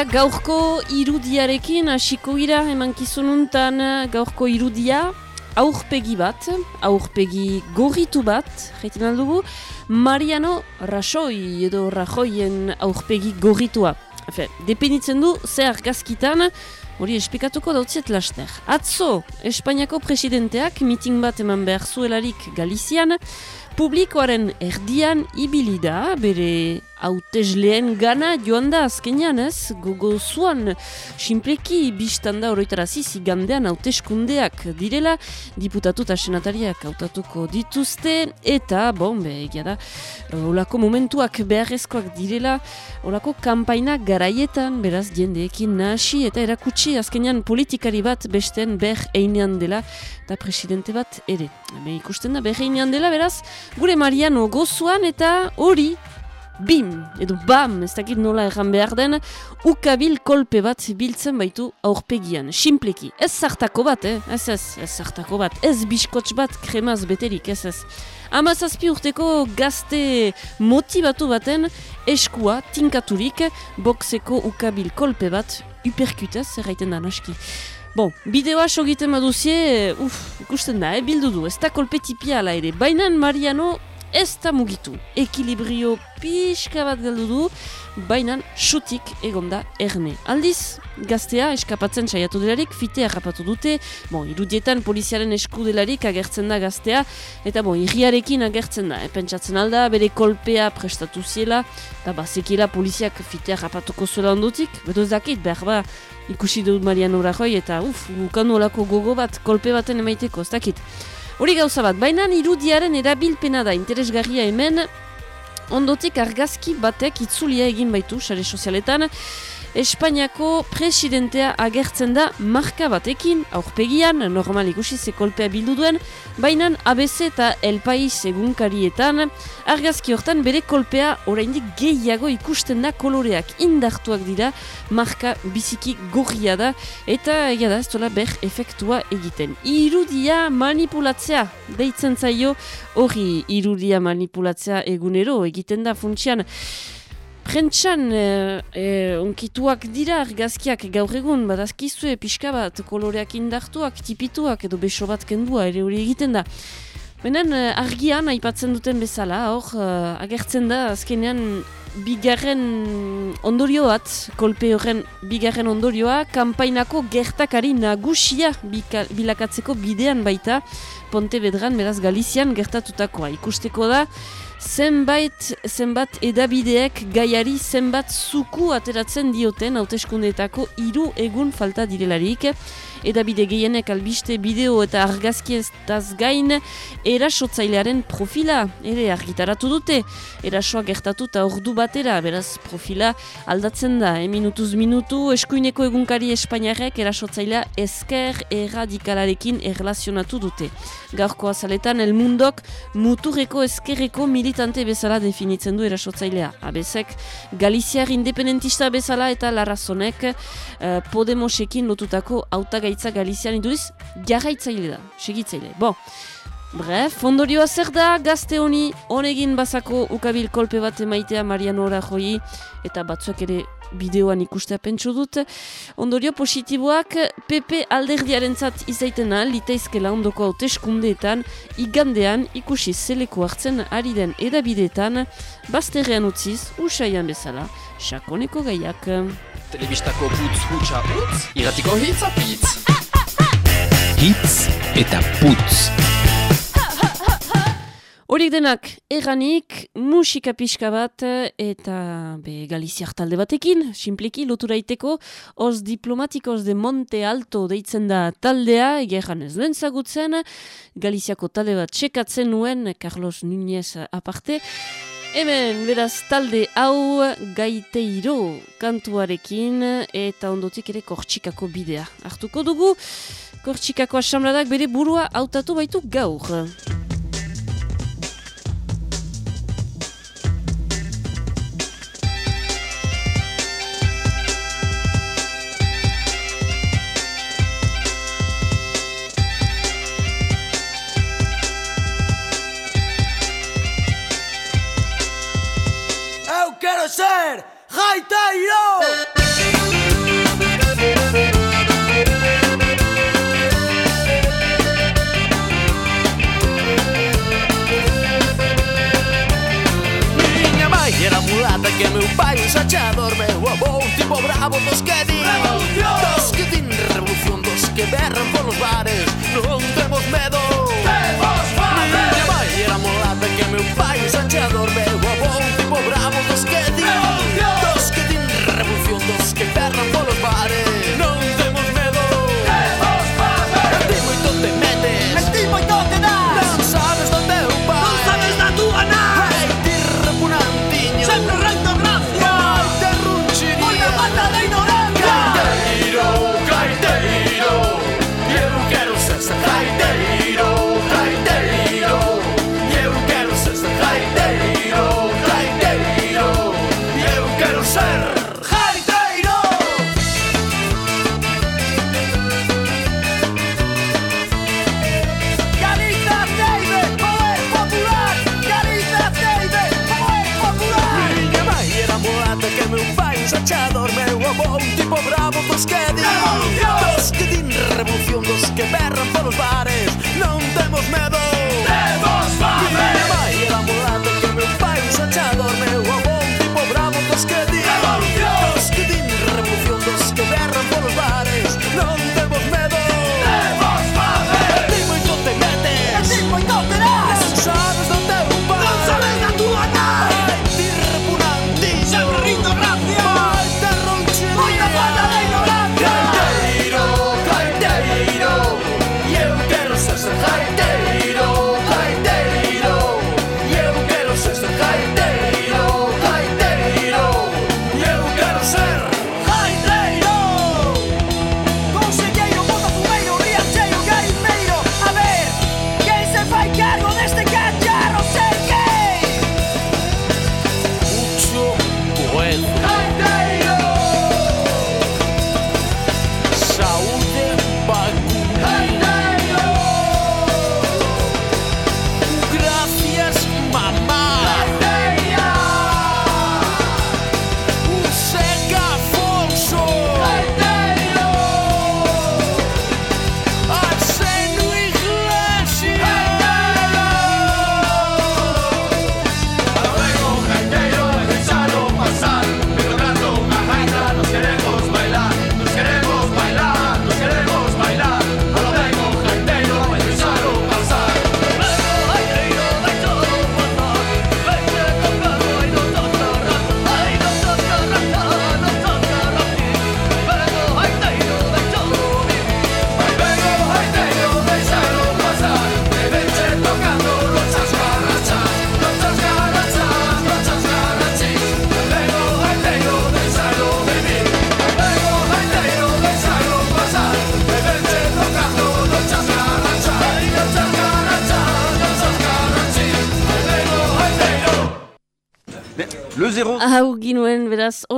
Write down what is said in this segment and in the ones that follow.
Eta gaurko irudiarekin hasiko gira emankizununtan gaurko irudia aurpegi bat, aurpegi gorritu bat, jaiten aldugu, Mariano Rasoi edo Rajoien aurpegi gorritua. Efe, depenitzen du ze argazkitan, hori espikatuko dautziet laster. Atzo, Espainiako presidenteak miting bat eman behar zuelarik Galizian, publikoaren erdian ibili da, bere hautezleen gana joan da azkenean ez, gogo zuan, simpleki biztan da horretarazi zigandean hauteskundeak direla, diputatu eta senatariak hautatuko dituzte, eta, bon, be, egia da, olako momentuak beharrezkoak direla, olako kampaina garaietan, beraz, jendeekin nahasi, eta erakutsi azkenean politikari bat besten ber einean dela, eta presidente bat ere. Be, ikusten da, ber einean dela, beraz, gure Mariano gozuan, eta hori, bim, edo bam, ez dakit nola erran behar den, ukabil kolpe bat biltzen baitu aurpegian, simpleki. Ez zartako bat, eh? ez ez, ez zartako bat, ez biskots bat kremaz beterik, ez ez. Amazazpi urteko gazte motibatu baten eskua tinkaturik boxeko ukabil kolpe bat uperkutez erraiten da naski. Bon, bideoa sogiten maduzie, uf, ikusten da, eh, bildu du, ez da kolpe tipia ala ere. Bainan Mariano ez da mugitu. Ekilibrio pixka bat galdu du, baina sutik egonda erne. Aldiz, gaztea eskapatzen saiatu delarik, fitea rapatu dute, bon, irudietan poliziaren eskudelarik agertzen da gaztea, eta bon, irriarekin agertzen da, eh, pentsatzen alda, bere kolpea prestatu ziela, eta bazekila poliziak fitea rapatuko zuela ondutik, beto ez dakit, behar ba, ikusi dut Mariano Rajoy, eta uf, gukandu olako gogo bat, kolpe baten emaiteko, ez dakit. Hori gauza bat, baina irudiaren erabilpena da interesgarria hemen, ondotik argazki batek itzulia egin baitu, sare sozialetan, Espainiako presidentea agertzen da marka batekin, aurpegian, normal ikusi ze kolpea bildu duen, baina ABC eta El Pais egunkarietan, argazki hortan bere kolpea oraindik gehiago ikusten da koloreak. Indartuak dira, marka biziki gorria da, eta egia da ez dola ber efektua egiten. Irudia manipulatzea, deitzen zaio, hori irudia manipulatzea egunero egiten da funtsian, Prentxan, e, e, onkituak dira argazkiak gaur egun, badazkizue pixka bat koloreak indartuak, tipituak edo beso bat kendua, ere hori egiten da. Benen argian aipatzen duten bezala, hor, agertzen da azkenean bigarren ondorio bat, kolpe horren bigarren ondorioa, kanpainako gertakari nagusia bilakatzeko bidean baita, Ponte Bedran, beraz Galizian gertatutakoa. Ikusteko da, zenbait, zenbat edabideek gaiari zenbat zuku ateratzen dioten hauteskundeetako hiru egun falta direlarik. Edabide gehienek albiste bideo eta argazkiestaz gain erasotzailearen profila ere argitaratu dute. Erasoa gertatu eta ordu batera, beraz profila aldatzen da. E minutuz minutu eskuineko egunkari espainiarek erasotzailea esker erradikalarekin erlazionatu dute. Gaurko azaletan El Mundok muturreko eskerreko militante bezala definitzen du erasotzailea. Abezek Galiziar independentista bezala eta Larrazonek uh, Podemosekin lotutako autagaitza Galizian iduriz jarraitzaile da, segitzaile. Bo, Bref, ondorioa zer da, gazte honi, honegin bazako ukabil kolpe bat emaitea Mariano Rajoy eta batzuak ere bideoan ikustea pentsu dut. Ondorio positiboak PP alderdiaren zat izaitena liteizkela ondoko hauteskundeetan igandean ikusi zeleko hartzen ari den edabideetan bazterrean utziz, usaian bezala, sakoneko gaiak. Telebistako putz hutsa utz, iratiko hitz apitz. Hitz eta putz. Horik denak erranik, musika pixka bat eta be, galiziak talde batekin, simpleki loturaiteko, os diplomatikos de Monte Alto deitzen da taldea, egeran ez duen zagutzen, galiziako talde bat txekatzen nuen, Carlos Núñez aparte, Hemen, beraz, talde hau gaiteiro kantuarekin eta ondotik ere kortxikako bidea. Artuko dugu, kortxikako asamladak bere burua hautatu baitu gaur.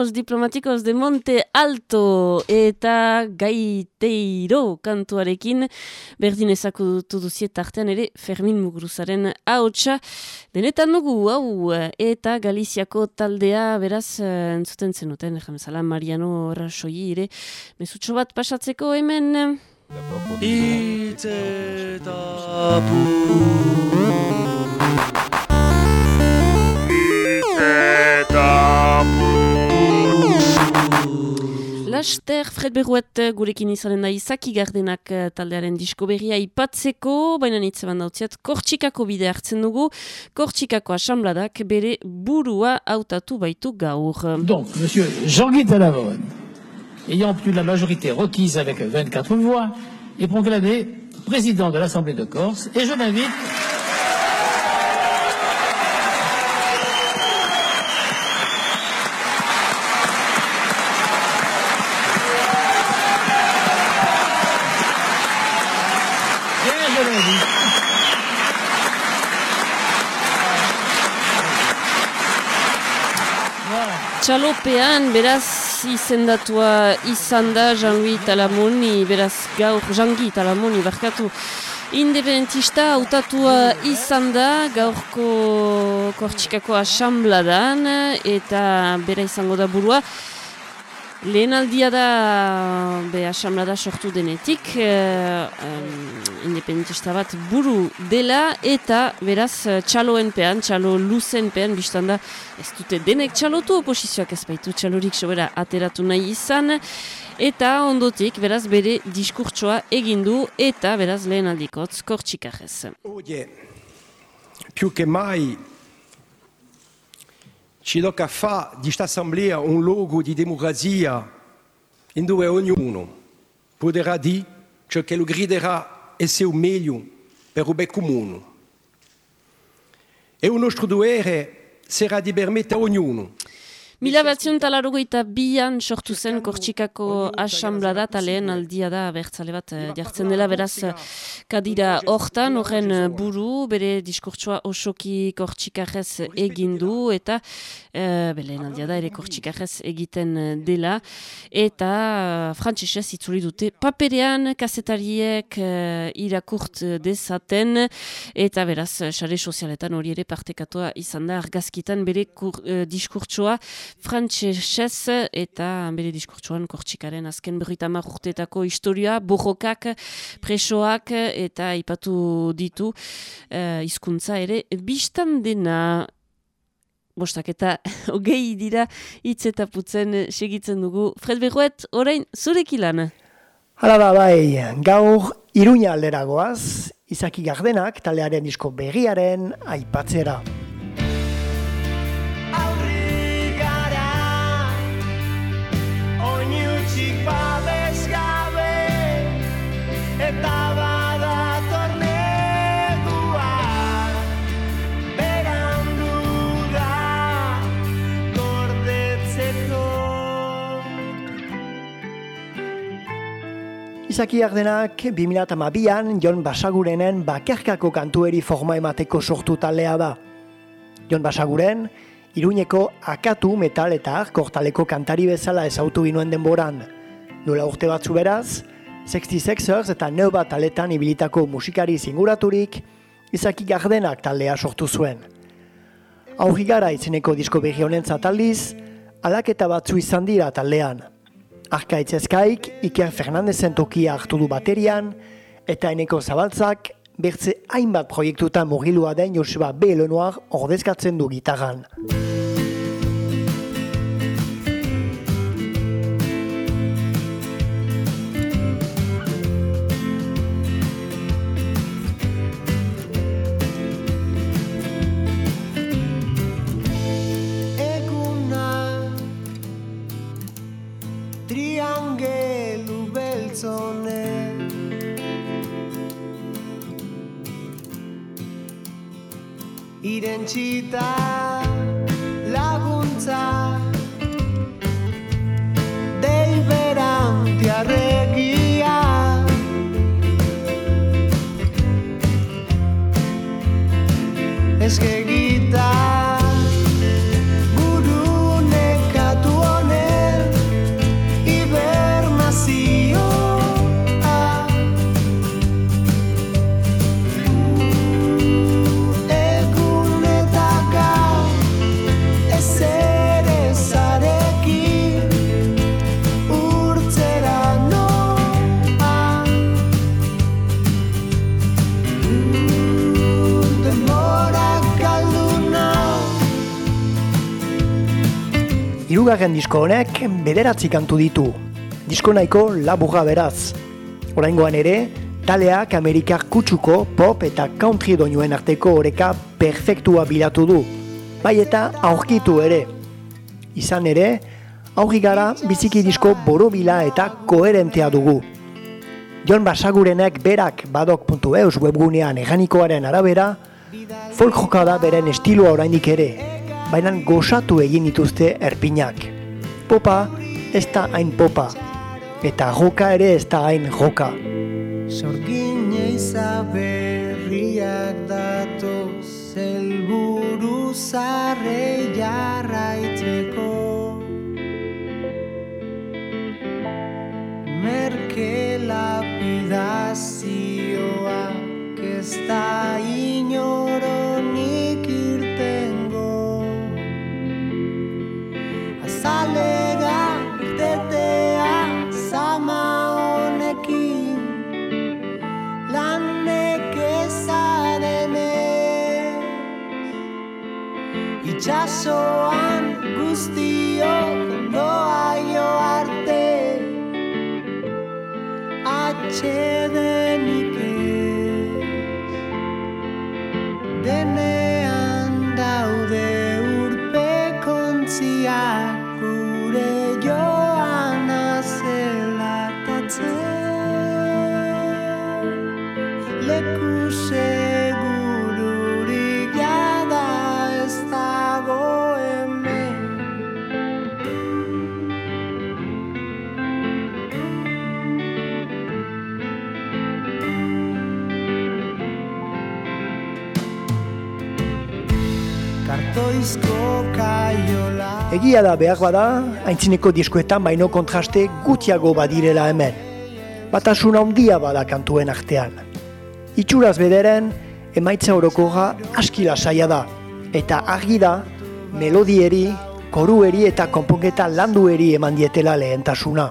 Los Diplomáticos de Monte Alto eta Gaiteiro kantuarekin berdin ezakutu duziet artean ere Fermin Muguruzaren hautsa denetan dugu hau eta Galiziako taldea beraz entzuten zenuten jamezala Mariano Rasoi ere mesutxo bat pasatzeko hemen. Itz eta Fred Donc, monsieur Jean-Guy ayant obtenu la majorité requise avec 24 voix, est proclamé président de l'Assemblée de Corse, et je l'invite... Yes, ladies. Txalopean, beraz, izendatua izan da Jean-Louis Talamoni, beraz, gaur, Jean-Guy Talamoni, barkatu, independentista hautatua izan da, gaurko kortxikako asambladan, eta bera izango da burua, Lehen aldia da be asamblada sortu denetik, uh, um, independentista bat buru dela eta beraz txaloen pean, txalo luzen pean, biztan da ez dute denek txalotu oposizioak ez baitu txalorik sobera ateratu nahi izan, eta ondotik beraz bere diskurtsoa egindu eta beraz lehen aldikotz kortxikarrez. Oye, più mai ci tocca fare di questa assemblea un luogo di democrazia in dove ognuno potrà dire ciò che lo griderà essere il meglio per il bene comune. E il nostro dovere sarà di permettere a ognuno Mila batzion talarogeita bian sortu zen Kortxikako asamblada eta lehen aldia da bertzale bat eh, jartzen dela beraz eh, kadira hortan horren eh, buru bere diskurtsua osoki Kortxikarrez egindu eta e, lehen aldia da ere Kortxikarrez egiten dela. Eta frantzisez itzuli dute paperean kasetariek irakurt dezaten. Eta beraz sare sozialetan hori ere partekatua izan da argazkitan bere kur, diskurtsua frantsesez eta bere diskurtsuan kortxikaren azken berrita urteetako historia, borrokak, presoak eta ipatu ditu uh, hizkuntza ere biztan dena bostak eta hogei dira hitz eta putzen segitzen dugu. Fred Berroet, orain, zurek? Hala da bai, gaur iruña alderagoaz, izaki gardenak talearen disko begiaren aipatzera. Izaki Ardenak 2008an Jon Basagurenen bakerkako kantueri forma emateko sortu talea da. Jon Basaguren, Iruñeko akatu metal eta kortaleko kantari bezala ezautu ginuen denboran. Nola urte batzu beraz, 66ers eta neu taletan ibilitako musikari zinguraturik, Izaki Gardenak taldea sortu zuen. Aurri gara izeneko disko behi honen zataldiz, alaketa batzu izan dira taldean. Arkaitz ezkaik, Iker Fernandezen tokia hartu du baterian, eta eneko zabaltzak, bertze hainbat proiektuta mugilua den Josua B. Lenoir ordezkatzen du gitarran. 很期待。Hirugarren disko honek bederatzi kantu ditu. Disko nahiko laburra beraz. Oraingoan ere, taleak Amerikar kutsuko pop eta country doinuen arteko oreka perfektua bilatu du. Bai eta aurkitu ere. Izan ere, aurri gara biziki disko borobila eta koherentea dugu. Jon Basagurenek berak badok.eus webgunean eganikoaren arabera, folk jokada beren estilua oraindik ere, baina gozatu egin dituzte erpinak. Popa ez da hain popa, eta joka ere ez da hain joka. Sorgin berriak datu zelburu zarre jarraitzeko Merke lapidazioak ez da inoronik basoan guztiok ondoa jo arte. Atxedenik Egia da behar bada, haintzineko diskoetan baino kontraste gutxiago badirela hemen. Batasuna handia bada kantuen artean. Itxuraz bederen, emaitza orokorra aski lasaia da. Eta argi da, melodieri, korueri eta konponketa landueri eman dietela lehentasuna.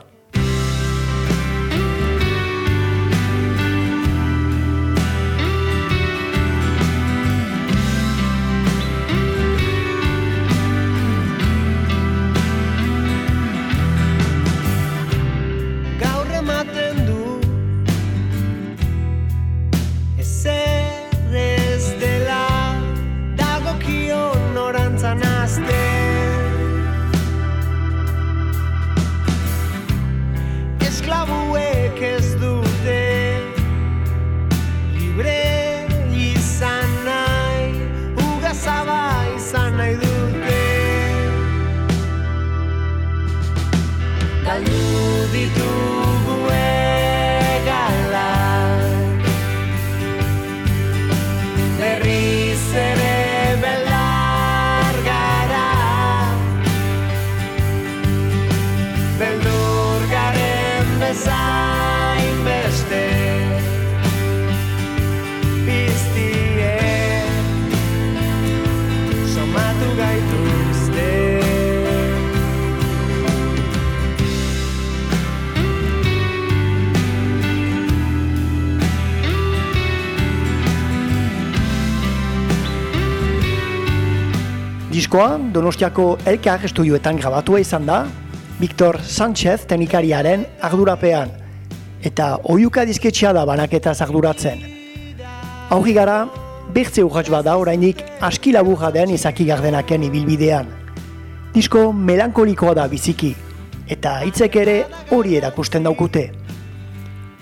Donostiako Elkar estudioetan grabatua izan da, Victor Sánchez teknikariaren ardurapean, eta oiuka disketxea da banaketa arduratzen. Aurri gara, bertze urratx bat da orainik aski laburra den izaki gardenaken ibilbidean. Disko melankolikoa da biziki, eta hitzek ere hori erakusten daukute.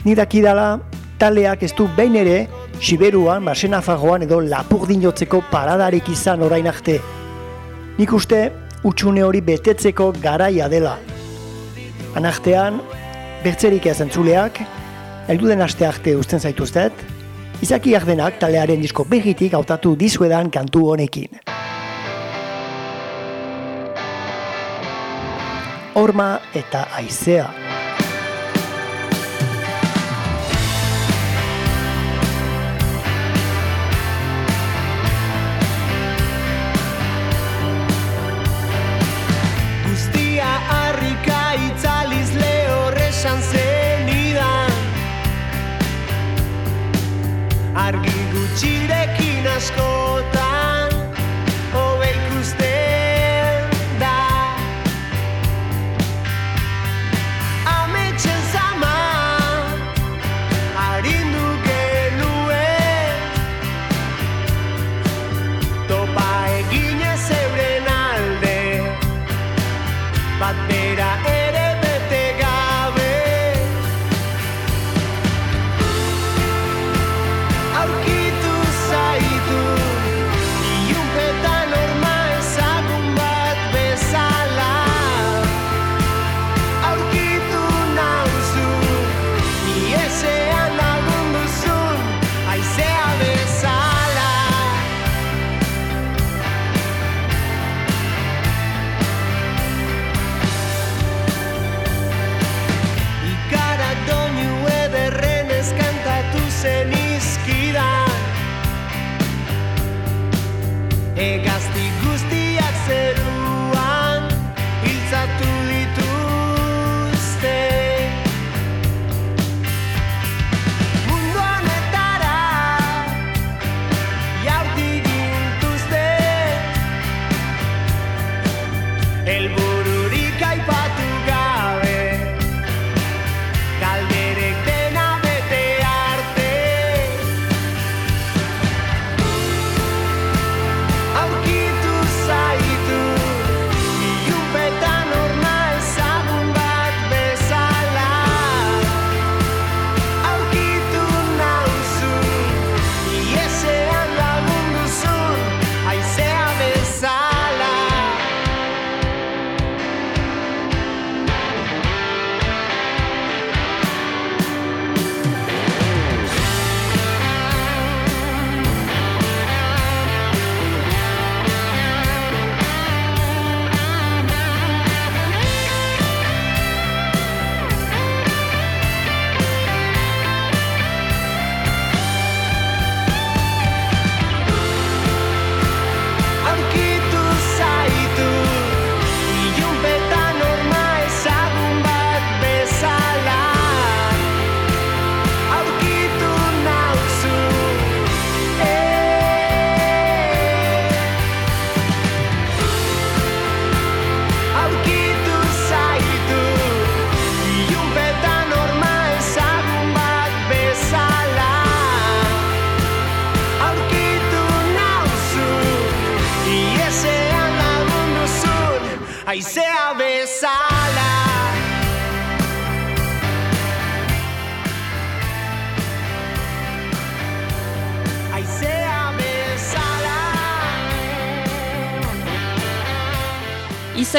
Nik dakidala, taleak ez du behin ere, Siberuan, Basenafarroan edo Lapurdinotzeko paradarik izan orain arte. Nik uste, utxune hori betetzeko garaia dela. Anartean, bertzerik ez entzuleak, elduden aste arte usten zaituztet, izaki gardenak talearen disko begitik hautatu dizuedan kantu honekin. Horma eta aizea.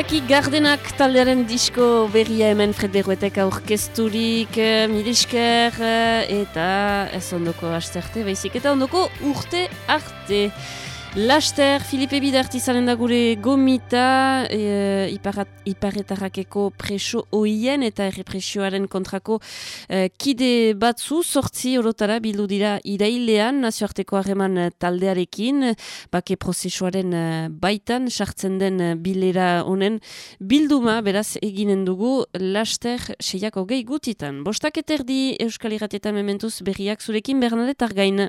Izaki Gardenak taldearen disko berria hemen Frederuetek aurkezturik, eh, milesker eh, eta ez ondoko asterte, baizik eta ondoko urte arte. Laster, Filipe Bidart izanen da gure gomita, e, iparat, iparetarrakeko preso oien eta errepresioaren kontrako e, kide batzu, sortzi orotara bildu dira irailean, nazioarteko harreman taldearekin, bake prozesuaren e, baitan, sartzen den e, bilera honen bilduma, beraz eginen dugu, laster seiako gehi gutitan. Bostak eterdi Euskal Irratietan mementuz berriak zurekin Bernadette Argain.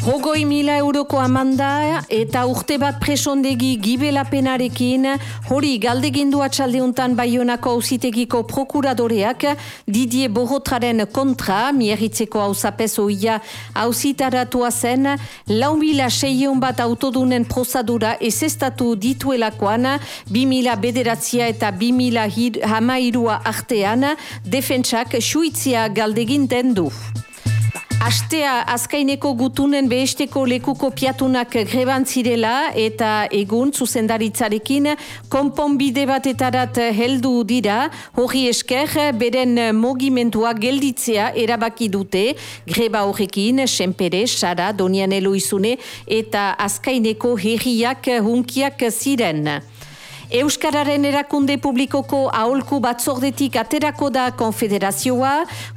Hogoi mila euroko amanda eta urte bat presondegi gibelapenarekin. Hori galdegindu atxaldeuntan baionako ausitegiko prokuradoreak Didier Borotraren kontra. Mieritzeko hausapez oia hausitaratua zen. Lau mila seion bat autodunen prozadura ezestatu dituelakoan. Bi mila bederatzia eta bi mila hamairua artean defentsak suitzia galdeginten du. Astea azkaineko gutunen behesteko lekuko piatunak greban zirela eta egun zuzendaritzarekin konponbide batetarat heldu dira hori esker beren mogimentua gelditzea erabaki dute greba horrekin senpere, sara, donian eloizune eta azkaineko herriak hunkiak ziren. Euskararen erakunde publikoko aholku batzordetik aterako da konfederazioa.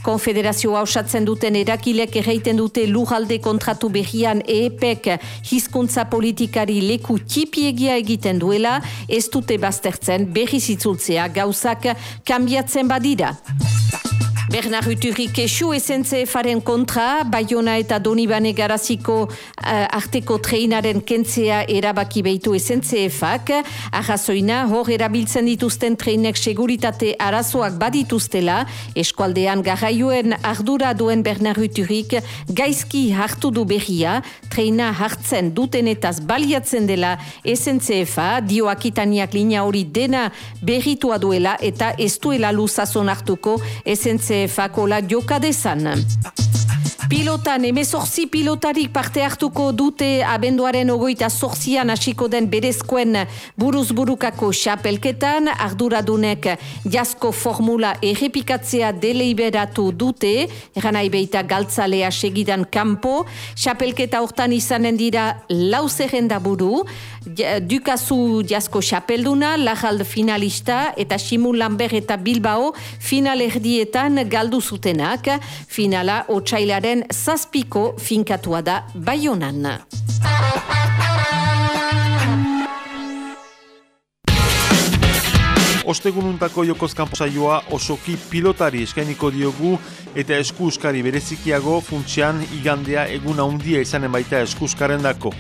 Konfederazioa osatzen duten erakilek erreiten dute lujalde kontratu behian EEPek hizkuntza politikari leku txipiegia egiten duela, ez dute baztertzen berri zitzultzea gauzak kambiatzen badira. Bernard Uturri kesu SNCF-aren kontra, Bayona eta Donibane garaziko uh, arteko treinaren kentzea erabaki behitu SNCF-ak. Arrazoina, hor erabiltzen dituzten treinek seguritate arazoak badituztela, eskualdean garraioen ardura duen Bernard Uturrik gaizki hartu du berria, treina hartzen dutenetaz baliatzen dela SNCF-a, dio akitaniak linea hori dena berritua duela eta ez duela luzazon hartuko SNCF fakola jokadezan. Pilotan, emezorzi pilotarik parte hartuko dute abenduaren ogoita zorzian hasiko den berezkoen buruz burukako xapelketan, arduradunek jasko formula errepikatzea deleiberatu dute, eranai beita galtzalea segidan kanpo, xapelketa hortan izanen dira lau zerrenda buru, dukazu jasko xapelduna, lajald finalista, eta Simu Lambert eta Bilbao finalerdietan galdu zutenak, finala otxailaren zazpiko finkatua da Baionan. Ostegununtako jokozkampo saioa osoki pilotari eskainiko diogu eta eskuskari berezikiago funtsian igandea eguna handia izanen baita eskuskaren dako.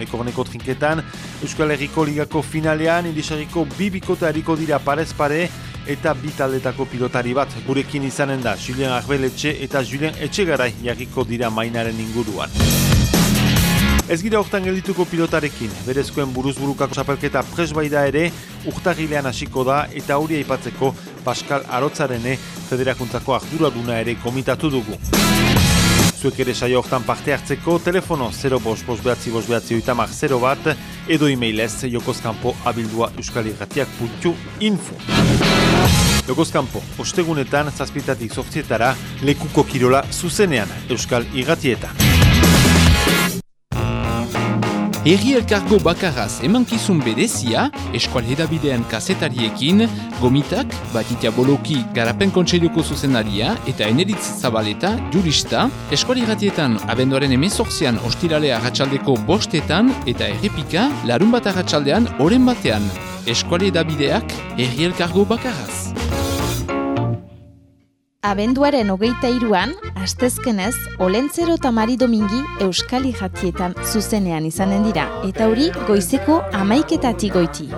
Lekorneko trinketan, Euskal Herriko Ligako finalean, indisariko bibikote hariko dira parez pare, eta bi taldetako pilotari bat gurekin izanen da Julien Arbeletxe eta Julien Etxegarai jarriko dira mainaren inguruan. Ez gira hortan geldituko pilotarekin, berezkoen buruzburukako zapelketa presbaida ere, urtagilean hasiko da eta hori aipatzeko Pascal Arotzarene federakuntzako arduraduna ere komitatu dugu. Zuek ere saio hortan parte hartzeko, telefono 0 bos bos behatzi bos behatzi oitamak 0 bat, edo e-mailez jokozkampo abildua euskalirratiak.info. Jokozkampo, ostegunetan zazpitatik sortzietara lekuko kirola zuzenean Euskal Irratietan. Herri elkargo bakarraz emankizun berezia, eskual hedabidean kasetariekin, gomitak, batitia boloki garapen kontseiluko zuzenaria eta eneritz zabaleta, jurista, eskual irratietan abenduaren emezorzian ostiralea ratxaldeko bostetan eta errepika larun bat ratxaldean oren batean. Eskual hedabideak, herri elkargo bakarraz. Abenduaren hogeita iruan, astezkenez, Olentzero eta Mari Domingi Euskali jatietan zuzenean izanen dira, eta hori goizeko amaiketatik goiti.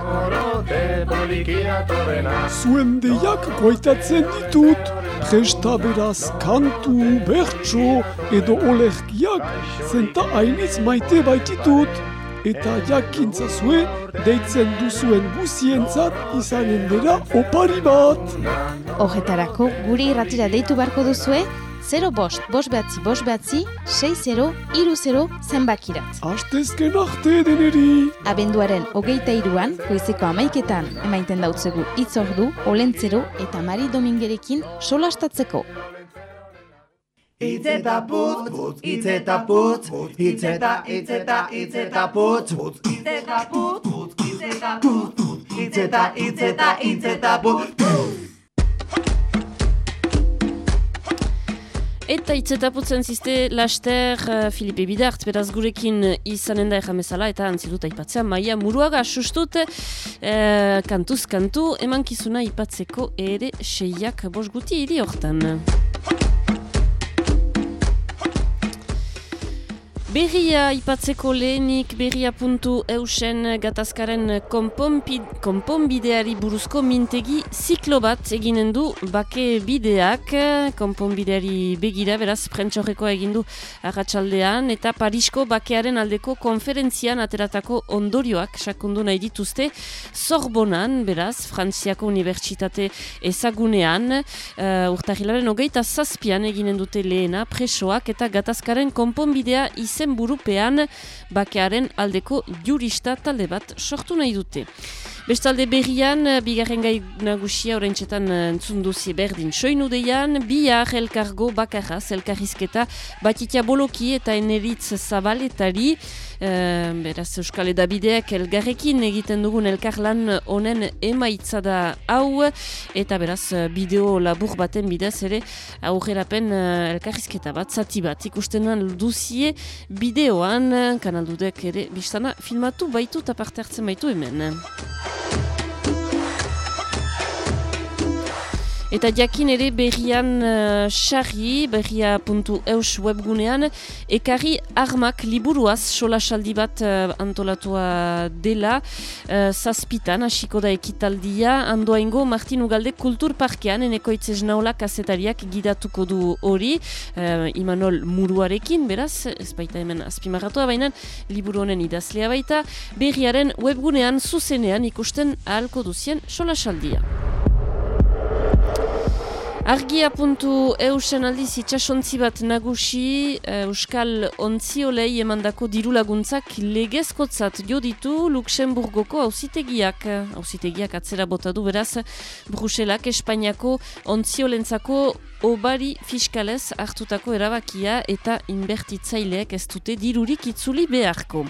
Zuen deiak goitatzen ditut, presta beraz kantu, bertso edo olergiak, zenta hainitz maite baititut. Eta jakintza zue, deitzen duzuen guzientzat izanen dela opari bat. Horretarako gure irratira deitu barko duzue, 0 bost, bost behatzi, bost behatzi, 6 0, iru 0 zenbakirat. Astezken arte deneri! Abenduaren hogeita iruan, goizeko amaiketan, emaiten dautzegu itzordu, olentzero eta Mari Domingerekin solastatzeko. Itz eta putz, putz, itz eta putz, itz eta, itz eta, itz eta putz, putz, itz eta putz, putz, itz eta putz, putz, itz eta, itz eta, itz eta putz. Eta itzetaputzen ziste laster uh, Filipe Bidart, beraz gurekin izanen da erramezala eta antzilut aipatzea. Maia muruaga sustut uh, kantuz kantu emankizuna ipatzeko ere seiak bos guti hiri hortan. Berria ipatzeko lehenik berria gatazkaren konponbideari buruzko mintegi ziklo bat eginen du bake bideak. Konponbideari begira beraz prentxorrekoa egin du arratsaldean eta Parisko bakearen aldeko konferentzian ateratako ondorioak sakundu nahi dituzte Sorbonan beraz Frantziako Unibertsitate ezagunean. Uh, urtahilaren hogeita zazpian eginen dute lehena presoak eta gatazkaren konponbidea izen izen burupean bakearen aldeko jurista talde bat sortu nahi dute. Bestalde berrian, bigarren gai nagusia orentxetan entzun duzi berdin soinu deian, bihar elkargo bakarraz, elkarrizketa batitia boloki eta eneritz zabaletari, Uh, beraz Euskal Edabideak elgarrekin egiten dugun elkarlan honen emaitza da hau eta beraz bideo labur baten bidez ere aurrerapen uh, elkarrizketa bat, zati bat ikusten duzie bideoan kanaldudek ere biztana filmatu baitu eta parte hartzen baitu hemen. Eta jakin ere berrian uh, sarri, berria.eus webgunean, ekarri armak liburuaz solasaldi bat uh, antolatua dela, uh, zazpitan, hasiko da ekitaldia, andoaingo Martin Ugalde kulturparkean, eneko itzez naula kasetariak gidatuko du hori, uh, Imanol Muruarekin, beraz, ez baita hemen azpimarratua, baina liburu honen idazlea baita, berriaren webgunean zuzenean ikusten ahalko duzien solasaldia. Argia puntu eusen aldiz itxasontzi bat nagusi Euskal Ontziolei emandako diru laguntzak legezkotzat jo ditu Luxemburgoko hausitegiak. Hausitegiak atzera bota du beraz Bruselak Espainiako Ontziolentzako obari fiskalez hartutako erabakia eta inbertitzaileak ez dute dirurik itzuli beharko.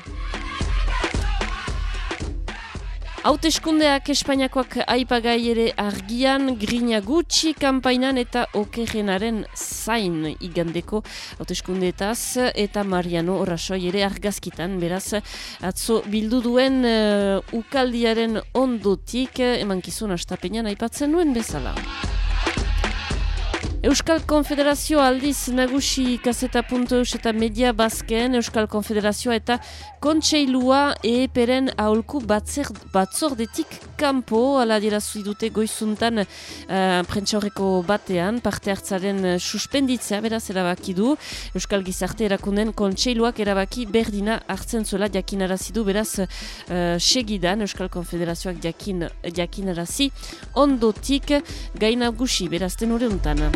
Hauteskundeak Espainiakoak aipagai ere argian, grina gutxi kanpainan eta okerrenaren zain igandeko hauteskundeetaz eta Mariano Horrasoi ere argazkitan, beraz atzo bildu duen uh, ukaldiaren ondotik emankizun astapenean aipatzen nuen bezala. Euskal Konfederazio aldiz nagusi kaseta.eus eta media bazken Euskal Konfederazioa eta kontseilua EEPeren aholku batzordetik kanpo. Ala dirazu dute goizuntan uh, prentsaurreko batean parte hartzaren uh, suspenditzea beraz erabaki du. Euskal Gizarte erakunden kontseiluak erabaki berdina hartzen zuela jakinarazi du. Beraz uh, segidan Euskal Konfederazioak jakin, jakinarazi ondotik gaina gusi beraz tenure untan.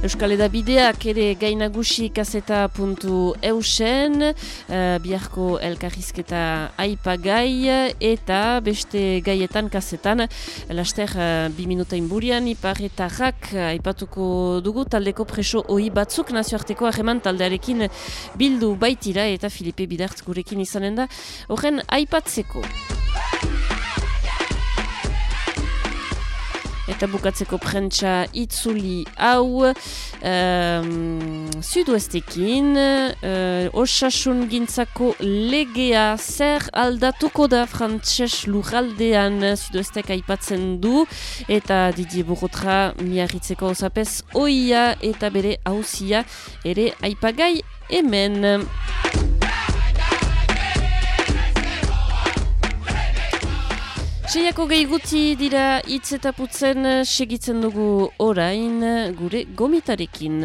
Euskal Edabideak ere gainagusi kaseta puntu eusen, uh, biharko elkarrizketa aipagai eta beste gaietan kasetan, laster uh, bi minuta inburian, iparretarrak uh, aipatuko dugu taldeko preso ohi batzuk nazioarteko aheman taldearekin bildu baitira eta Filipe Bidart gurekin izanen da, horren aipatzeko. Eta bukatzeko prentsa itzuli hau um, Sudoestekin uh, Osasun gintzako legea zer aldatuko da frantses lurraldean Sudoestek aipatzen du eta Didier Borrotra miarritzeko osapez oia eta bere hausia ere aipagai hemen. Seiako gehi guti dira hitz eta putzen segitzen dugu orain gure gomitarekin.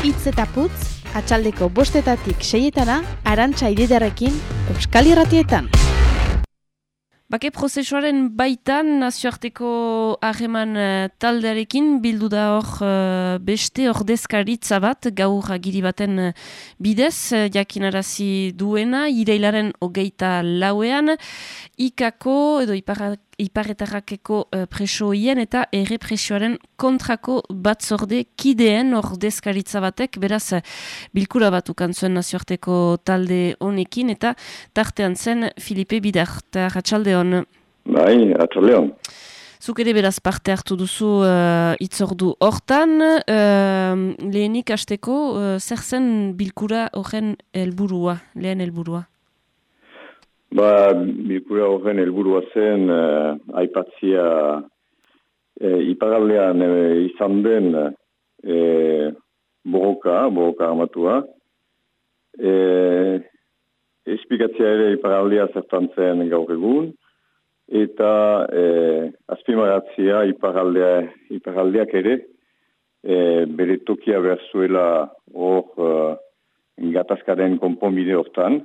Hitz eta putz, atxaldeko bostetatik seietana, arantxa ididarekin, Euskal Irratietan. Bake prozesuaren baitan nazioarteko hageman uh, taldearekin bildu da hor uh, beste ordezkaritza bat gaur agiri baten uh, bidez jakinarazi duena ireilaren hogeita lauean ikako edo iparak iparretarrakeko uh, presoien eta errepresioaren kontrako batzorde kideen ordezkaritza batek, beraz bilkura bat ukantzuen nazioarteko talde honekin eta tartean zen Filipe Bidar, eta ratxaldeon. Bai, ratxaldeon. Zuk ere beraz parte hartu duzu uh, itzordu hortan, uh, lehenik hasteko uh, zer zen bilkura horren helburua, lehen helburua? Ba, bilkura horren helburua zen uh, aipatzia uh, ipagaldean uh, izan den uh, borroka, borroka armatua. Uh, espikatzia ere ipagaldea zertan zen gaur egun. Eta uh, azpimaratzia ipagaldea, ipagaldeak ere uh, bere tokia berzuela hor uh, gatazkaren konponbide hortan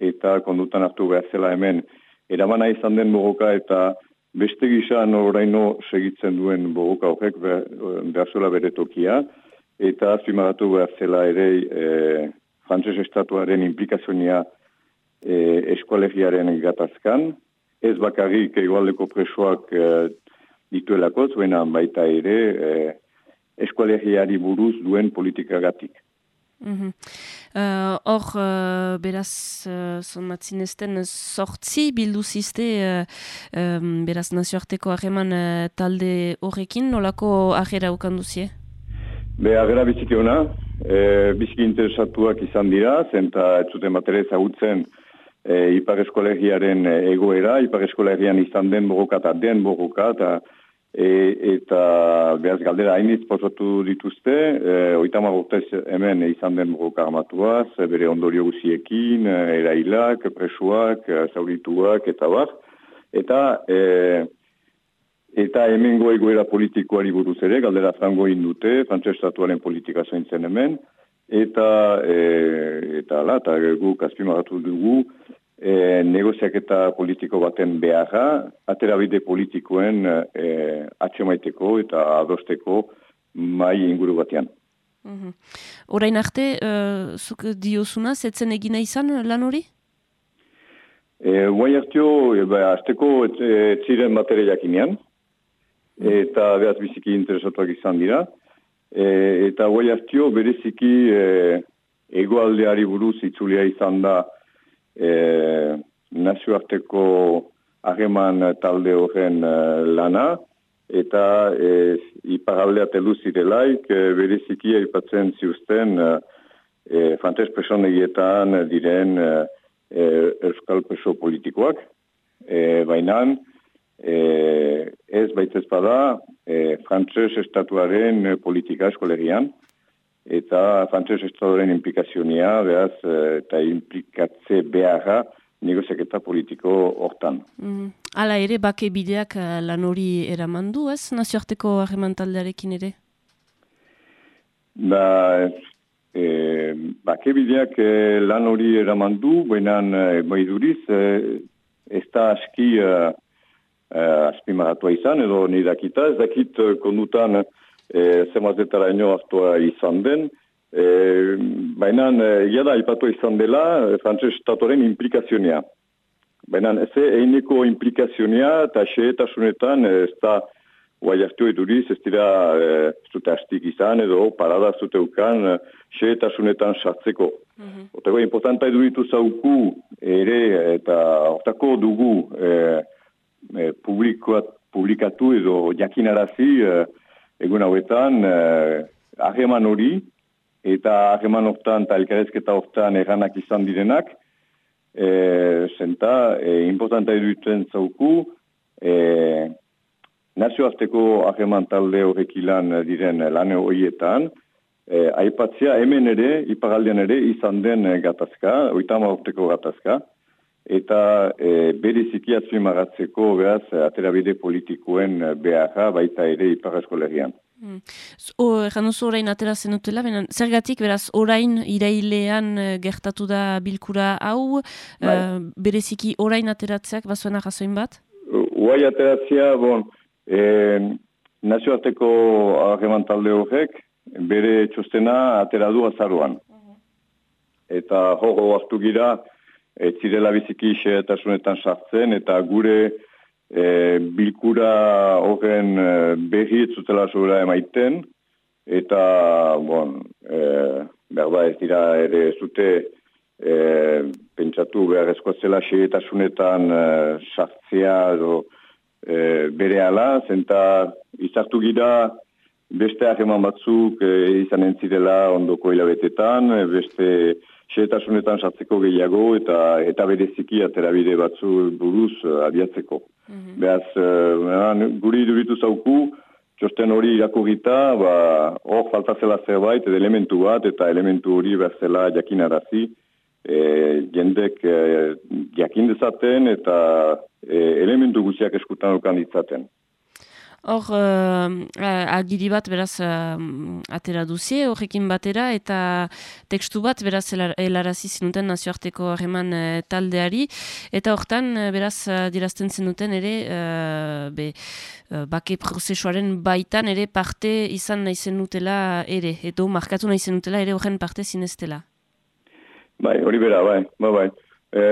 eta kondutan hartu behar zela hemen eramana izan den bogoka eta beste gisa oraino segitzen duen bogoka horrek behar zela bere tokia eta azpimagatu behar zela ere e, frantzes estatuaren implikazionia e, eskualegiaren gatazkan ez bakarrik egualdeko presoak e, dituelako zuena baita ere e, eskualegiari buruz duen politikagatik. Mhm. Uh, hor, uh, beraz, uh, zonmatzin ezten sortzi bildu ziste, uh, beraz, nazioarteko hageman uh, talde horrekin, nolako agera ukanduzie? Be, agera biziki hona, e, biziki interesatuak izan dira, zenta ez zuten bat ere zagutzen e, Ipar Eskolegiaren egoera, Ipar Eskolegian izan den borroka eta den borroka, eta E, eta behaz galdera hainitz posatu dituzte, e, oitama urtez hemen izan den buruka armatuaz, bere ondorio guziekin, e, erailak, presuak, e, zaurituak, eta bar. Eta, e, eta hemen goegoera politikoari buruz ere, galdera frango indute, frantzestatuaren politika zaintzen hemen, eta, e, eta, la, eta guk azpimagatu dugu, e, negoziaketa politiko baten beharra, aterabide politikoen e, atxemaiteko eta adosteko mai inguru batean. Mm Orain arte, uh, zuk diozuna, zetzen egina izan lan hori? E, Guai hartio, e, ba, azteko etziren batere jakinean, eta behaz biziki interesatuak izan dira, e, eta guai hartio, bereziki e, egoaldeari buruz itzulia izan da, e, nazioarteko hageman talde horren e, lana, eta e, iparaldea telu zirelaik, e, bereziki aipatzen ziuzten e, frantez presonegietan diren e, euskal preso politikoak, e, baina e, ez baitzez bada e, frantzes estatuaren politika eskolegian, eta frantzes estatuaren implikazionia, behaz, eh, eta implikatze beharra negoziaketa politiko hortan. Mm. Hala ere, bake bideak eh, lan hori eramandu, ez? Nazioarteko harreman taldearekin ere? Ba, e, bake bideak lan hori eramandu, baina e, maiduriz, e, ez da aski e, e, izan, edo nidakita, ez dakit kondutan, e, zemazetara ino hartua izan den, e, baina egia da ipatu izan dela e, frantzes estatoren implikazionia. Baina ez eineko implikazionia eta xeetasunetan ez da guai hartu eduriz ez dira e, zute hastik izan edo parada zute ukan e, xeetasunetan sartzeko. Mm -hmm. Otako importanta eduritu zauku ere eta hortako dugu e, e, publikatu edo jakinarazi e, egun hauetan, eh, hori, eta aheman hortan eta elkarezketa hortan erranak izan direnak, eh, zenta, eh, importanta eduten zauku, eh, nazioarteko aheman talde horrek ilan diren lan horietan, eh, aipatzea hemen ere, iparaldean ere, izan den gatazka, oitama horteko gatazka, eta e, bere zikiatzen maratzeko behaz aterabide politikoen beharra baita ere ipar eskolegian. Mm. Erran duzu orain atera zenutela, benen, zergatik beraz orain irailean eh, gertatu da bilkura hau, Bai. eh, bereziki orain ateratzeak bazuen arrazoin bat? Uai ateratzea, bon, e, nazioarteko harreman talde horrek, bere txostena atera du azaruan. Eta horro hartu gira, ez zirela biziki xehetasunetan sartzen, eta gure e, bilkura horren e, berri ez zutela sobera emaiten, eta, bon, e, berba ez dira ere ez dute e, pentsatu beharrezkoa zela xehetasunetan e, sartzea edo e, bere ala, zenta izartu gira beste hageman batzuk e, izanen zirela ondoko hilabetetan, beste xehetasunetan sartzeko gehiago eta eta bereziki aterabide batzu buruz e, abiatzeko. Beaz, e, guri duritu zauku, txosten hori irakurrita, ba, hor falta zela zerbait, edo elementu bat, eta elementu hori berzela jakinarazi, e, jendek e, jakin dezaten eta e, elementu guztiak eskutan okan ditzaten. Hor, uh, agiri bat beraz uh, atera duzie horrekin batera eta tekstu bat beraz helar- helarazi zinuten nazioarteko harreman uh, taldeari eta hortan uh, beraz dirazten zenuten ere uh, be, uh, bake prozesuaren baitan ere parte izan nahi zenutela ere edo markatu nahi zenutela ere horren parte zineztela. Bai, hori bera, bai, bai, bai. E,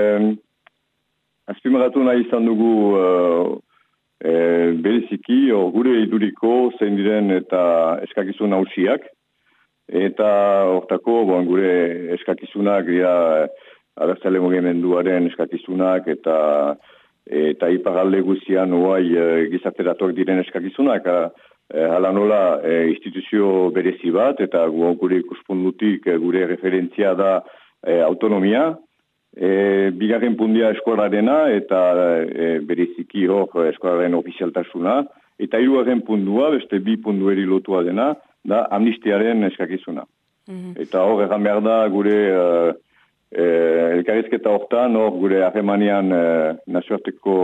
azpimagatu nahi izan dugu uh, e, bereziki, o, gure iduriko zein diren eta eskakizun hausiak, eta hortako, bon, gure eskakizunak dira abertzale mugimenduaren eskakizunak eta eta ipagalde guzian oai e, gizarteratuak diren eskakizunak, a, e, hala nola e, instituzio berezi bat, eta gu- gure ikuspundutik e, gure referentzia da e, autonomia, e, bigarren pundia eskualarena eta e, bereziki hor eskualaren ofizialtasuna, eta hirugarren pundua, beste bi pundueri lotua dena, da amnistiaren eskakizuna. Eta hor egan behar da gure uh, elkarrizketa hortan, hor gure harremanean uh, nazioarteko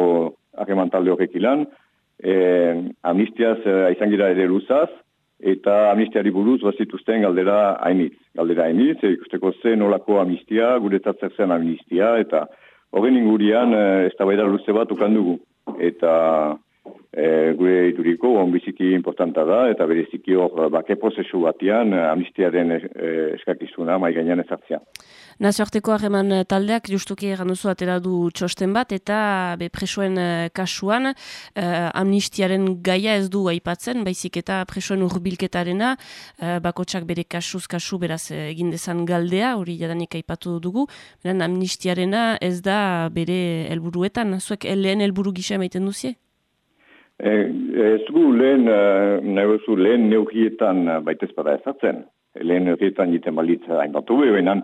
harreman talde horrek ilan, eh, amnistiaz uh, izan gira ere luzaz, eta amnistiari buruz bazituzten galdera hainitz. Galdera hainitz, ikusteko zen nolako amnistia, gure zen amnistia, eta horren ingurian uh, ez luze bat ukan dugu. Eta e, gure ituriko onbiziki importanta da, eta bereziki hor bake prozesu batean eh, amnistiaren eskakizuna mai gainean ezartzea. Nazioarteko harreman eh, taldeak justuki egan duzu atera du txosten bat eta be presoen eh, kasuan eh, amnistiaren gaia ez du aipatzen, baizik eta presoen urbilketarena eh, bakotsak bere kasuz kasu beraz egin dezan galdea, hori jadanik aipatu dugu, beren amnistiarena ez da bere helburuetan, zuek lehen helburu gisa emaiten duzie? Ez gu lehen, uh, nahi lehen neugietan uh, baitez bada ezatzen. Lehen neugietan jiten balitza hainbatu be, baina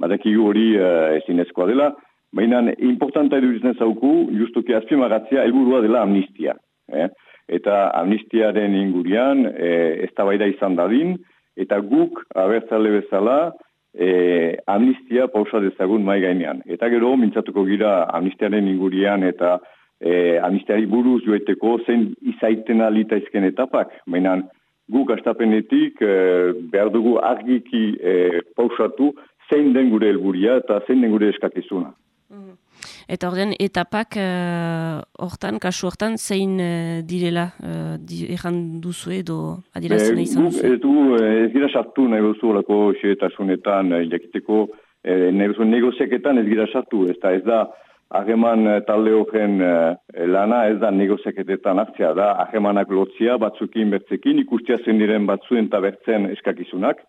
badakigu hori uh, ezinezkoa dela, baina importanta edurizten zauku, justuki azpimagatzea helburua dela amnistia. Eh? Eta amnistiaren ingurian eh, ez izan dadin, eta guk abertzale bezala eh, amnistia pausa dezagun mai gainean. Eta gero, mintzatuko gira amnistiaren ingurian eta eh, amnistiari buruz joeteko zen izaiten alitaizken etapak. Baina guk astapenetik eh, behar dugu argiki eh, pausatu zein den gure helburia eta zein den gure eskakizuna. Eta orden etapak eh, hortan, kasu hortan, zein eh, direla uh, di, erran duzu edo adierazten izan duzu? ez du, ez gira sartu nahi bezu olako xeetasunetan, jakiteko eh, nahi bezu negoziaketan ez gira sartu, ez da ez da hageman eh, talde horren lana ez da negoziaketetan hartzea, da hagemanak lotzia batzukin bertzekin, ikustia zen diren batzuen eta bertzen eskakizunak,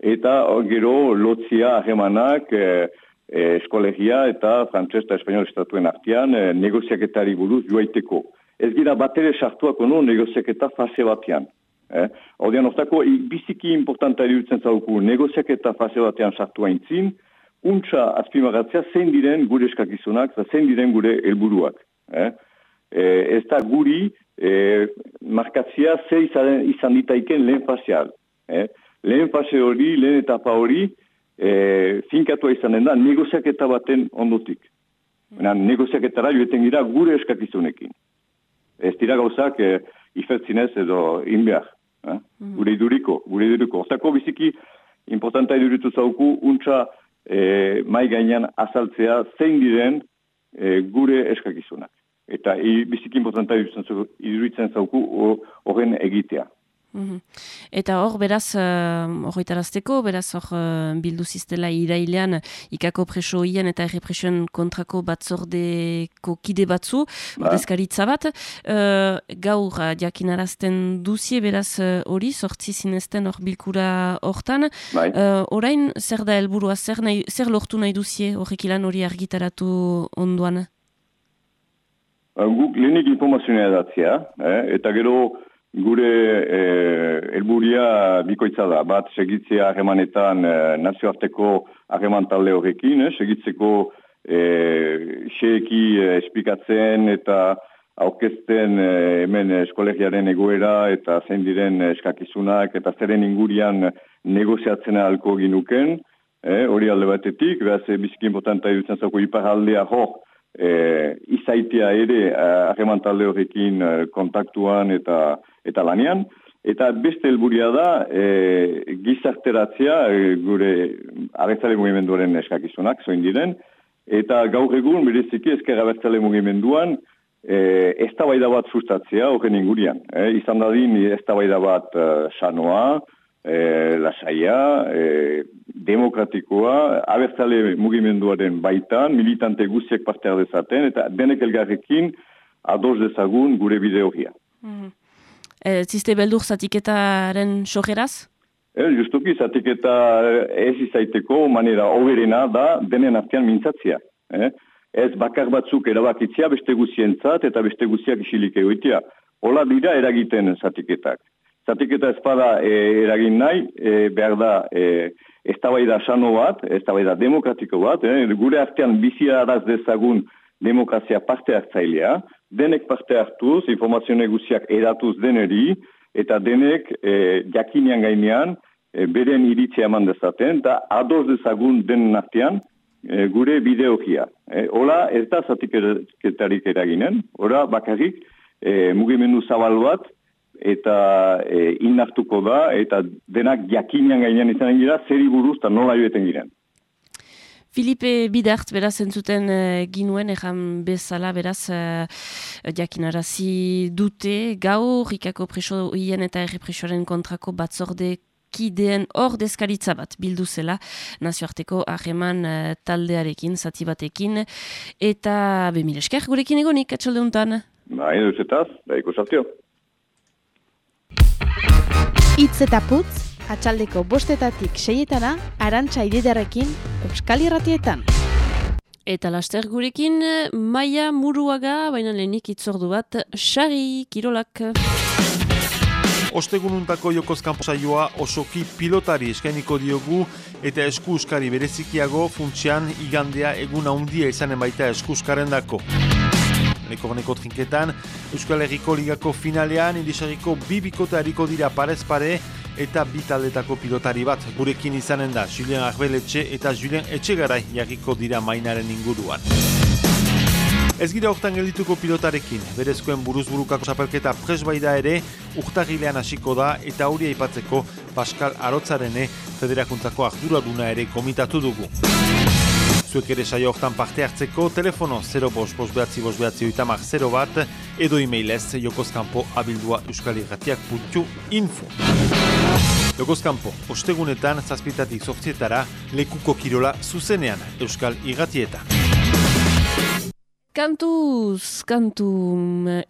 eta gero lotzia hagemanak eh, eh, eskolegia eta frantses eta espainol estatuen artean eh, negoziaketari buruz joaiteko. Ez gira batere sartuak ono negoziaketa fase batean. Eh? Ordean, hortako, biziki importanta iruditzen zauku negoziaketa fase batean sartu haintzin, untsa azpimagatzea zein diren gure eskakizunak, zein diren gure helburuak. Eh? E, ez da guri e, markatzia ze izan ditaiken lehen faseal. Eh? Lehen fase hori, lehen etapa hori, e, finkatua izanen da negoziaketa baten ondotik. Baina negoziaketara joeten gira gure eskakizunekin. Ez dira gauzak e, ifertzinez edo inbehar. Eh? Gure iduriko, gure iduriko. Oztako biziki, importanta iduritu zauku, untsa e, mai gainean azaltzea zein diren e, gure eskakizunak. Eta i, biziki importanta iduritzen zauku, horren egitea. Mhm. Eta hor, beraz, horretarazteko, beraz, hor uh, bildu ziztela irailean ikako preso hien eta errepresioen kontrako batzordeko kide batzu, Ba. ordezkaritza bat. Uh, gaur, uh, jakinarazten duzie, beraz, uh, hori, sortzi zinezten hor bilkura hortan. Bai. Uh, orain, zer da helburua, zer, nahi, zer lortu nahi duzie horrek ilan hori argitaratu onduan? Uh, Guk lehenik informazioa edatzea, eh? eta gero gure eh, helburia bikoitza da. Bat, segitzea harremanetan eh, nazioarteko harreman talde horrekin, eh? segitzeko eh, xeeki esplikatzen eta aurkezten eh, hemen eskolegiaren egoera eta zein diren eskakizunak eta zeren ingurian negoziatzen ahalko ginuken, eh? hori alde batetik, behaz eh, biziki importanta irutzen zauko iparaldea hor, eh, izaitea ere harreman talde horrekin kontaktuan eta eta lanean. Eta beste helburia da eh, gizarteratzea eh, gure abertzale mugimenduaren eskakizunak, zoin diren, eta gaur egun bereziki ezker abertzale mugimenduan eh, eztabaida bat sustatzea horren ingurian. Eh, izan dadin eztabaida bat eh, sanoa, eh, lasaia, eh, demokratikoa, abertzale mugimenduaren baitan, militante guztiak parte dezaten, eta denek elgarrekin ados dezagun gure bide horria. E, ziste beldur zatiketaren sogeraz? Eh, justuki, zatiketa ez izaiteko manera hoberena da denen artean mintzatzea. Eh? Ez bakar batzuk erabakitzea beste guzientzat eta beste guziak isilik egoitea. Hola dira eragiten zatiketak. Zatiketa ezpada e, eragin nahi, e, behar da e, eztabaida sano bat, eztabaida demokratiko bat, eh? gure artean bizia araz dezagun demokrazia parte hartzailea, denek parte hartuz, informazio neguziak edatuz deneri, eta denek e, jakinean gainean e, beren iritzia eman dezaten, eta ados dezagun denen artean e, gure bideogia. E, hola ez da zatiketarik eraginen, ora bakarrik e, mugimendu zabal bat, eta e, inartuko da, eta denak jakinean gainean izan gira, zeri buruz eta nola joeten giren. Filipe Bidart, beraz, entzuten uh, ginuen, ejan bezala, beraz, uh, jakinarazi dute, gaur, ikako preso hien eta errepresoaren kontrako batzorde kideen hor dezkaritza bat bildu zela nazioarteko harreman uh, taldearekin, zati batekin, eta bemil esker gurekin egonik, atxalde untan. Ba, edo zetaz, da ikusartio. Itz eta putz, atxaldeko bostetatik seietana, arantxa ididarekin, Euskal Irratietan. Eta laster gurekin, Maia Muruaga, baina lehenik itzordu bat, Xari Kirolak. Ostegununtako jokozkampo saioa osoki pilotari eskainiko diogu eta eskuskari berezikiago funtsian igandea eguna handia izanen baita eskuskaren dako. Lekorneko trinketan, Euskal Herriko Ligako finalean, Irisarriko bi bikote hariko dira parez pare eta bi taldetako pilotari bat gurekin izanen da Julien Arbeletxe eta Julien Etxegarai jarriko dira mainaren inguruan. Ez gira hortan geldituko pilotarekin, berezkoen buruzburukako zapelketa presbaida ere, urtagilean hasiko da eta hori aipatzeko Pascal Arotzarene federakuntzako arduraduna ere komitatu dugu. Zuek ere saio hortan parte hartzeko, telefono 0 bos bos behatzi bos behatzi oitamak 0 bat, edo e-mailez jokozkampo abildua euskalirratiak.info. Jokozkampo, ostegunetan zazpitatik sortzietara lekuko kirola zuzenean Euskal Irratietan. Kantuz, kantu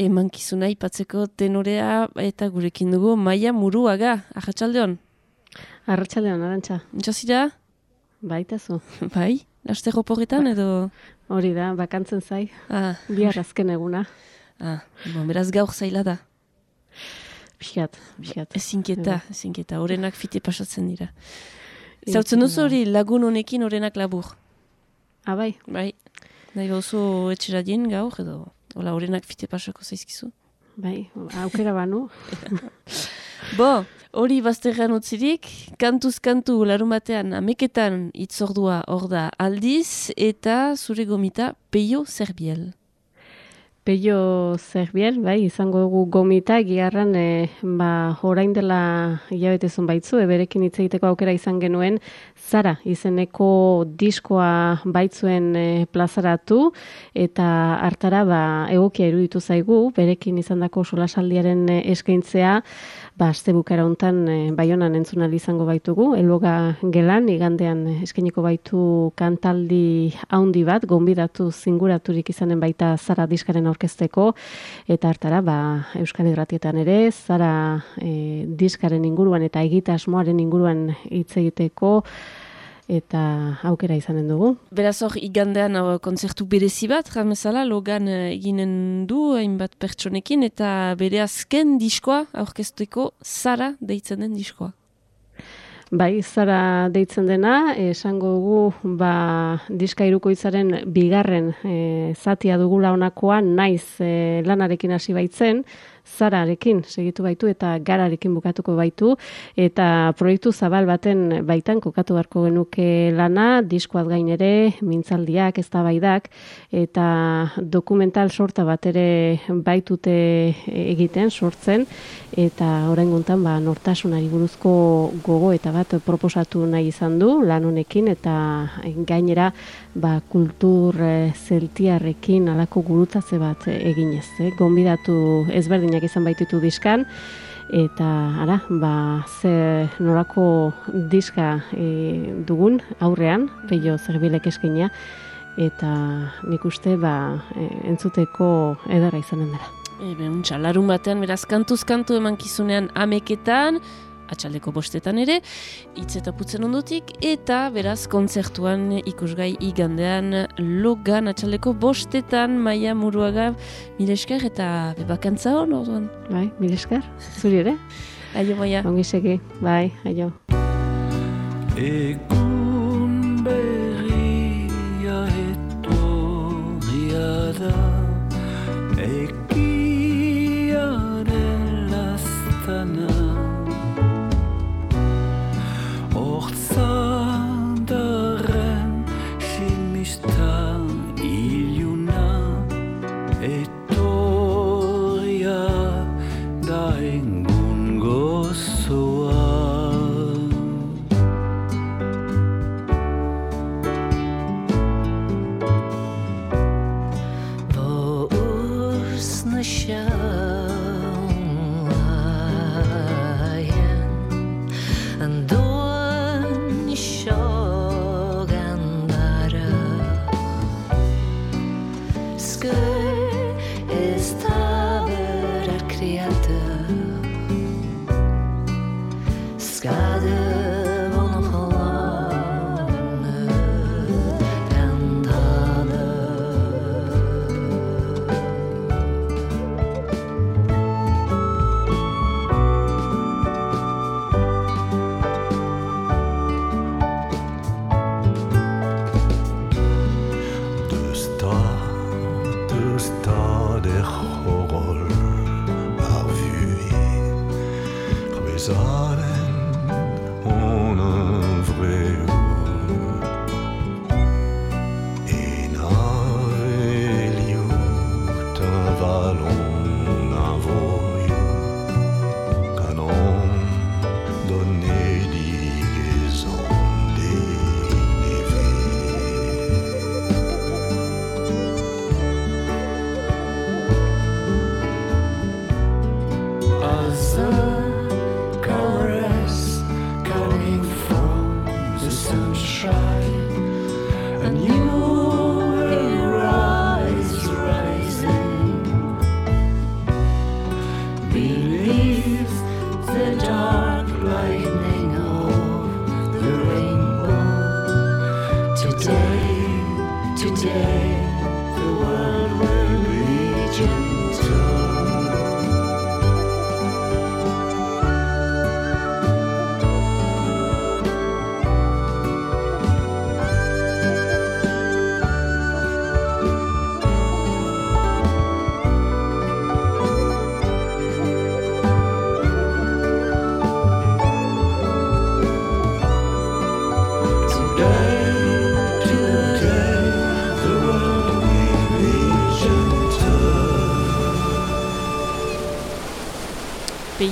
emankizuna ipatzeko tenorea eta gurekin dugu Maia Muruaga, ahatsaldeon. Arratsaldeon, arantxa. Josira? Baita zu. Bai, laste roporretan edo? Hori da, bakantzen zai. Ah. Bihar azken eguna. Ah, bon, beraz gaur zaila da. Pixkat, pixkat. Ezinketa, ezinketa, orenak fite pasatzen dira. Zautzen duzu hori lagun honekin orenak labur. Ah, bai? Nahi bauzu etxera dien gaur edo hola orenak fite pasako zaizkizu. Bai, aukera banu. Bo, hori bazterrean utzirik, kantuz kantu larumatean ameketan itzordua hor da aldiz eta zure gomita peio zerbiel. Peio Zerbier, bai, izango dugu gomita, egiarran, e, ba, orain dela hilabetezun baitzu, eberekin hitz egiteko aukera izan genuen, Zara, izeneko diskoa baitzuen e, plazaratu, eta hartara, ba, egokia iruditu zaigu, berekin izandako solasaldiaren eskaintzea, ba, azte bukara hontan e, baionan entzun ahal izango baitugu, eloga gelan, igandean eskainiko baitu kantaldi haundi bat, gonbidatu zinguraturik izanen baita zara diskaren aurkezteko, eta hartara, ba, Euskal Irratietan ere, zara e, diskaren inguruan eta egitasmoaren inguruan hitz egiteko, eta aukera izanen dugu. Beraz hor, igandean hau, konzertu berezi bat, jamezala, logan eh, eginen du, hainbat pertsonekin, eta bere azken diskoa, aurkezteko, zara deitzen den diskoa. Bai, zara deitzen dena, esango dugu ba, diska irukoitzaren bigarren e, zatia dugula honakoa, naiz e, lanarekin hasi baitzen, zararekin segitu baitu eta gararekin bukatuko baitu. Eta proiektu zabal baten baitan kokatu beharko genuke lana, diskoaz gain ere, mintzaldiak, eztabaidak eta dokumental sorta bat ere baitute egiten, sortzen. Eta orain guntan ba, nortasunari buruzko gogo eta bat proposatu nahi izan du lan honekin eta gainera ba, kultur e, zeltiarrekin alako gurutzatze bat eginez. Eh? Gonbidatu ezberdinak izan baitutu diskan, eta ara, ba, ze norako diska e, dugun aurrean, peio zerbilek eskenia, eta nik uste ba, e, entzuteko edera izanen dela. Ebe, untxa, larun batean, beraz, kantuz kantu eman kizunean ameketan, atxaldeko bostetan ere, hitz eta putzen ondotik, eta beraz kontzertuan ikusgai igandean logan atxaldeko bostetan maia muruaga milesker eta bebakantza hon, orduan. Bai, milesker, zuri ere? Aio, maia. Ongi segi, bai, aio. Egun berria etorria da sou.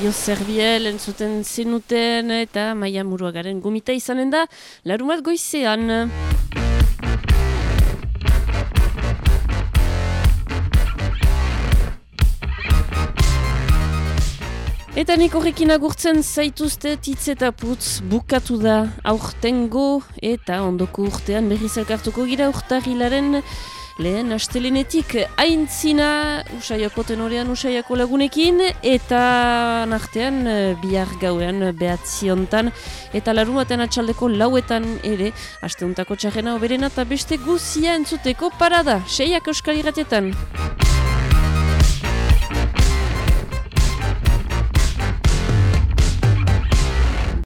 Peio zerbiel entzuten zenuten eta maia muruagaren gomita izanen da larumat goizean. Eta nik horrekin agurtzen zaituzte hitz eta putz bukatu da aurtengo eta ondoko urtean berriz elkartuko gira urtarilaren lehen astelenetik aintzina usaiako tenorean usaiako lagunekin eta nartean bihar gauean behatziontan eta larumaten atxaldeko lauetan ere asteuntako txarrena oberena eta beste guzia entzuteko parada, seiak euskal irratietan.